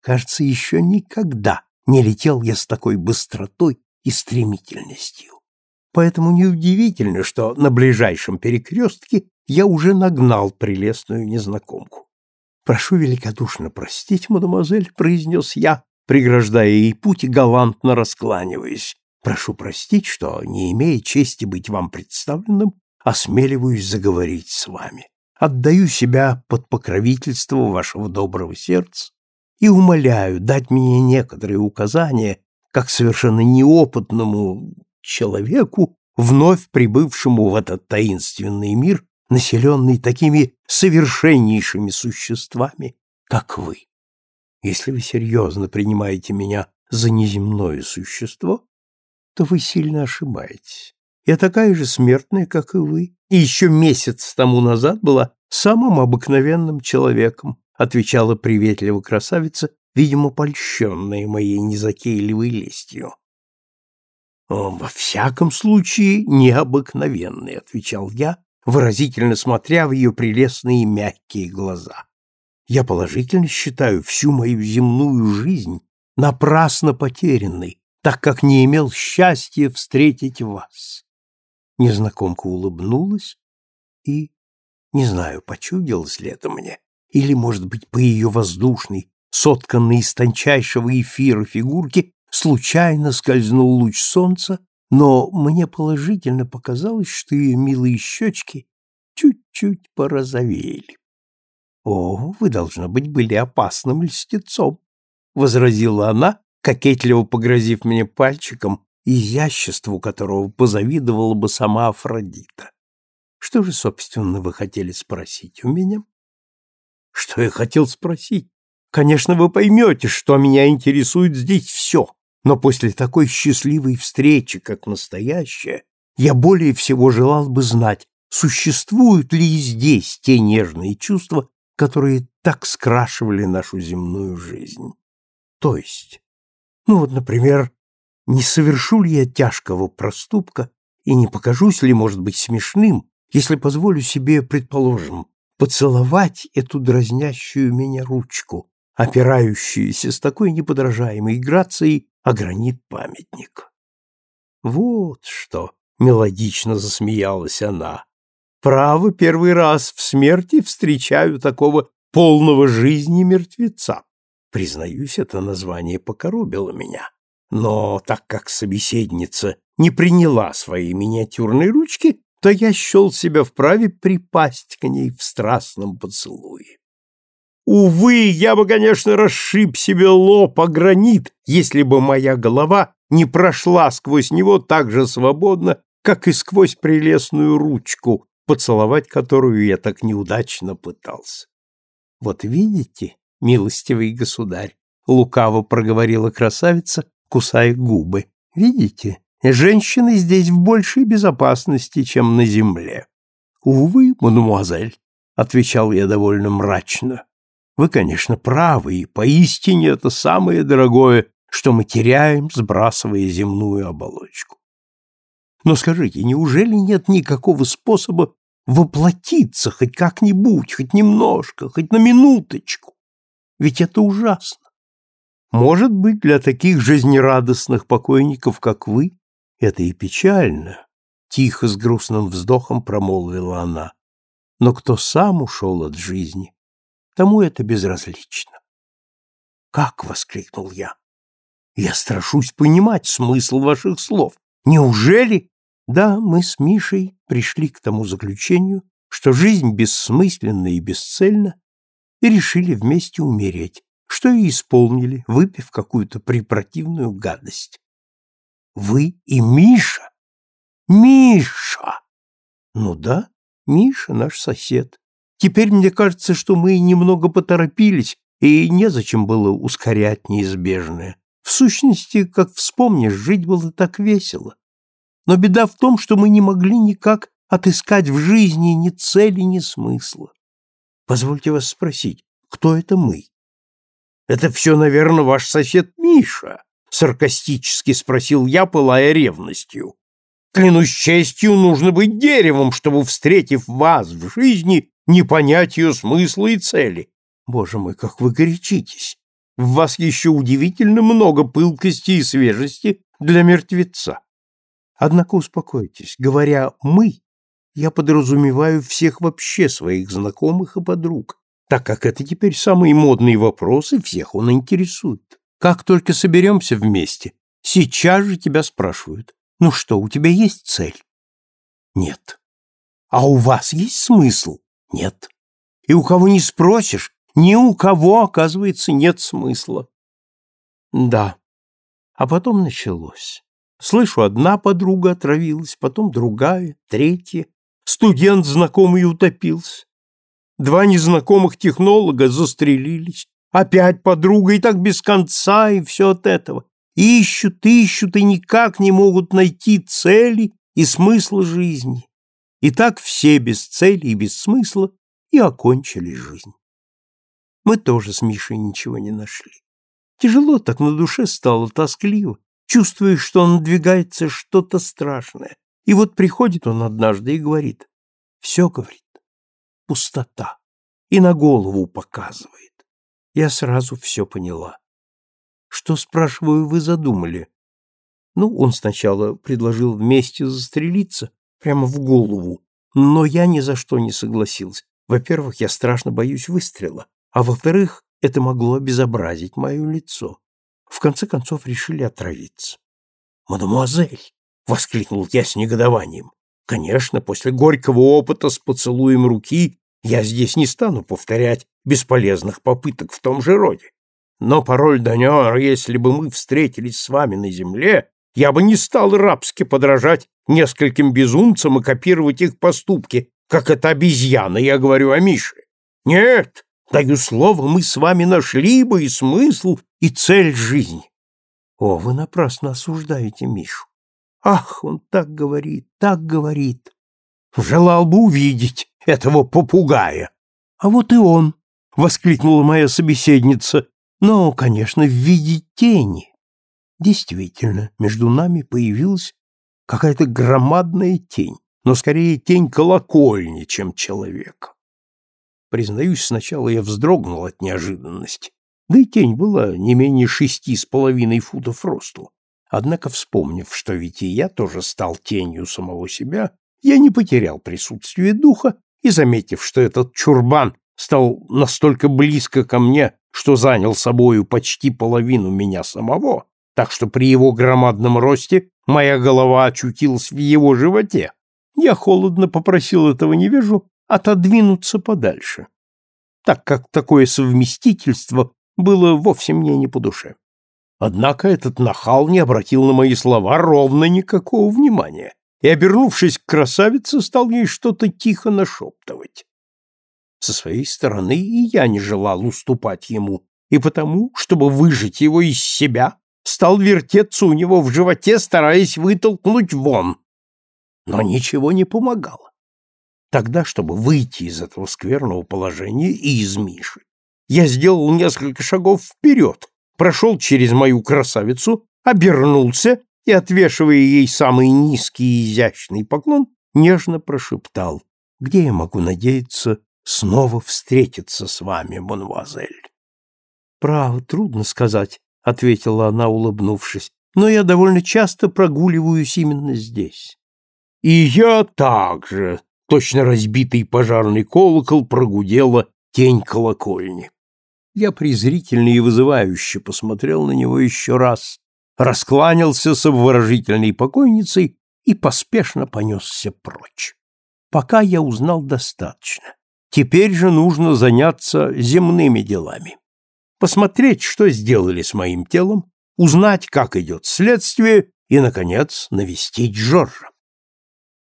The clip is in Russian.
Кажется, еще никогда не летел я с такой быстротой и стремительностью. Поэтому неудивительно, что на ближайшем перекрестке я уже нагнал прелестную незнакомку. «Прошу великодушно простить, мадемуазель», — произнес я, преграждая ей путь и галантно раскланиваясь. «Прошу простить, что, не имея чести быть вам представленным, осмеливаюсь заговорить с вами. Отдаю себя под покровительство вашего доброго сердца и умоляю дать мне некоторые указания, как совершенно неопытному человеку, вновь прибывшему в этот таинственный мир, населенный такими совершеннейшими существами, как вы. Если вы серьезно принимаете меня за неземное существо, то вы сильно ошибаетесь. Я такая же смертная, как и вы, и еще месяц тому назад была самым обыкновенным человеком, отвечала приветливо красавица, видимо, польщенная моей незакейливой лестью. «Во всяком случае, необыкновенный», — отвечал я, выразительно смотря в ее прелестные мягкие глаза. «Я положительно считаю всю мою земную жизнь напрасно потерянной, так как не имел счастья встретить вас». Незнакомка улыбнулась и, не знаю, почудилось ли это мне, или, может быть, по ее воздушной, сотканной из тончайшего эфира фигурки, случайно скользнул луч солнца, но мне положительно показалось, что ее милые щечки чуть-чуть порозовели. — О, вы, должно быть, были опасным льстецом, — возразила она, кокетливо погрозив мне пальчиком, изяществу которого позавидовала бы сама Афродита. — Что же, собственно, вы хотели спросить у меня? Что я хотел спросить? Конечно, вы поймете, что меня интересует здесь все, но после такой счастливой встречи, как настоящая, я более всего желал бы знать, существуют ли и здесь те нежные чувства, которые так скрашивали нашу земную жизнь. То есть, ну вот, например, не совершу ли я тяжкого проступка и не покажусь ли, может быть, смешным, если позволю себе, предположим, поцеловать эту дразнящую меня ручку, опирающуюся с такой неподражаемой грацией о гранит памятник. Вот что, мелодично засмеялась она. Право, первый раз в смерти встречаю такого полного жизни мертвеца. Признаюсь, это название покоробило меня. Но так как собеседница не приняла своей миниатюрной ручки, то я счел себя вправе припасть к ней в страстном поцелуе. Увы, я бы, конечно, расшиб себе лоб о гранит, если бы моя голова не прошла сквозь него так же свободно, как и сквозь прелестную ручку, поцеловать которую я так неудачно пытался. Вот видите, милостивый государь, лукаво проговорила красавица, кусая губы. Видите, женщины здесь в большей безопасности, чем на земле. Увы, мадемуазель, отвечал я довольно мрачно. Вы, конечно, правы, и поистине это самое дорогое, что мы теряем, сбрасывая земную оболочку. Но скажите, неужели нет никакого способа воплотиться хоть как-нибудь, хоть немножко, хоть на минуточку? Ведь это ужасно. Может быть, для таких жизнерадостных покойников, как вы, это и печально, тихо с грустным вздохом промолвила она. Но кто сам ушел от жизни, тому это безразлично. Как воскликнул я? Я страшусь понимать смысл ваших слов. Неужели? Да, мы с Мишей пришли к тому заключению, что жизнь бессмысленна и бесцельна, и решили вместе умереть, что и исполнили, выпив какую-то препротивную гадость. Вы и Миша? Миша! Ну да, Миша наш сосед. Теперь мне кажется, что мы немного поторопились, и незачем было ускорять неизбежное. В сущности, как вспомнишь, жить было так весело. Но беда в том, что мы не могли никак отыскать в жизни ни цели, ни смысла. Позвольте вас спросить, кто это мы? Это все, наверное, ваш сосед Миша. — саркастически спросил я, пылая ревностью. «Клянусь честью, нужно быть деревом, чтобы, встретив вас в жизни, не понять ее смысла и цели. Боже мой, как вы горячитесь! В вас еще удивительно много пылкости и свежести для мертвеца. Однако успокойтесь, говоря «мы», я подразумеваю всех вообще своих знакомых и подруг, так как это теперь самые модные вопросы, всех он интересует. Как только соберемся вместе, сейчас же тебя спрашивают. Ну что, у тебя есть цель? Нет. А у вас есть смысл? Нет. И у кого не спросишь, ни у кого, оказывается, нет смысла. Да. А потом началось. Слышу, одна подруга отравилась, потом другая, третья. Студент знакомый утопился. Два незнакомых технолога застрелились. Опять подруга, и так без конца, и все от этого. Ищут, ищут, и никак не могут найти цели и смысла жизни. И так все без цели и без смысла и окончили жизнь. Мы тоже с Мишей ничего не нашли. Тяжело так на душе стало, тоскливо. Чувствуешь, что надвигается что-то страшное. И вот приходит он однажды и говорит. Все, говорит, пустота. И на голову показывает. Я сразу все поняла. Что, спрашиваю, вы задумали? Ну, он сначала предложил вместе застрелиться, прямо в голову, но я ни за что не согласилась. Во-первых, я страшно боюсь выстрела, а во-вторых, это могло обезобразить мое лицо. В конце концов решили отравиться. «Мадемуазель!» — воскликнул я с негодованием. «Конечно, после горького опыта с поцелуем руки я здесь не стану повторять бесполезных попыток в том же роде. Но пароль Даниор, если бы мы встретились с вами на земле, я бы не стал рабски подражать нескольким безумцам и копировать их поступки, как это обезьяна, я говорю о Мише. Нет, даю слово, мы с вами нашли бы и смысл, и цель жизни. О, вы напрасно осуждаете Мишу. Ах, он так говорит, так говорит. Желал бы увидеть этого попугая. А вот и он. — воскликнула моя собеседница. «Но, конечно, в виде тени». Действительно, между нами появилась какая-то громадная тень, но скорее тень колокольни, чем человек. Признаюсь, сначала я вздрогнул от неожиданности, да и тень была не менее шести с половиной футов росту. Однако, вспомнив, что ведь и я тоже стал тенью самого себя, я не потерял присутствие духа и, заметив, что этот чурбан стал настолько близко ко мне, что занял собою почти половину меня самого, так что при его громадном росте моя голова очутилась в его животе, я холодно попросил этого невежу отодвинуться подальше, так как такое совместительство было вовсе мне не по душе. Однако этот нахал не обратил на мои слова ровно никакого внимания и, обернувшись к красавице, стал ей что-то тихо нашептывать. Со своей стороны и я не желал уступать ему, и потому, чтобы выжить его из себя, стал вертеться у него в животе, стараясь вытолкнуть вон. Но ничего не помогало. Тогда, чтобы выйти из этого скверного положения и из Миши, я сделал несколько шагов вперед, прошел через мою красавицу, обернулся и, отвешивая ей самый низкий и изящный поклон, нежно прошептал, где я могу надеяться снова встретиться с вами, мадемуазель. Право, трудно сказать, ответила она, улыбнувшись. Но я довольно часто прогуливаюсь именно здесь. И я также, точно разбитый пожарный колокол, прогудела тень колокольни. Я презрительно и вызывающе посмотрел на него еще раз, раскланялся с обворожительной покойницей и поспешно понесся прочь. Пока я узнал достаточно. Теперь же нужно заняться земными делами. Посмотреть, что сделали с моим телом, узнать, как идет следствие и, наконец, навестить Жоржа.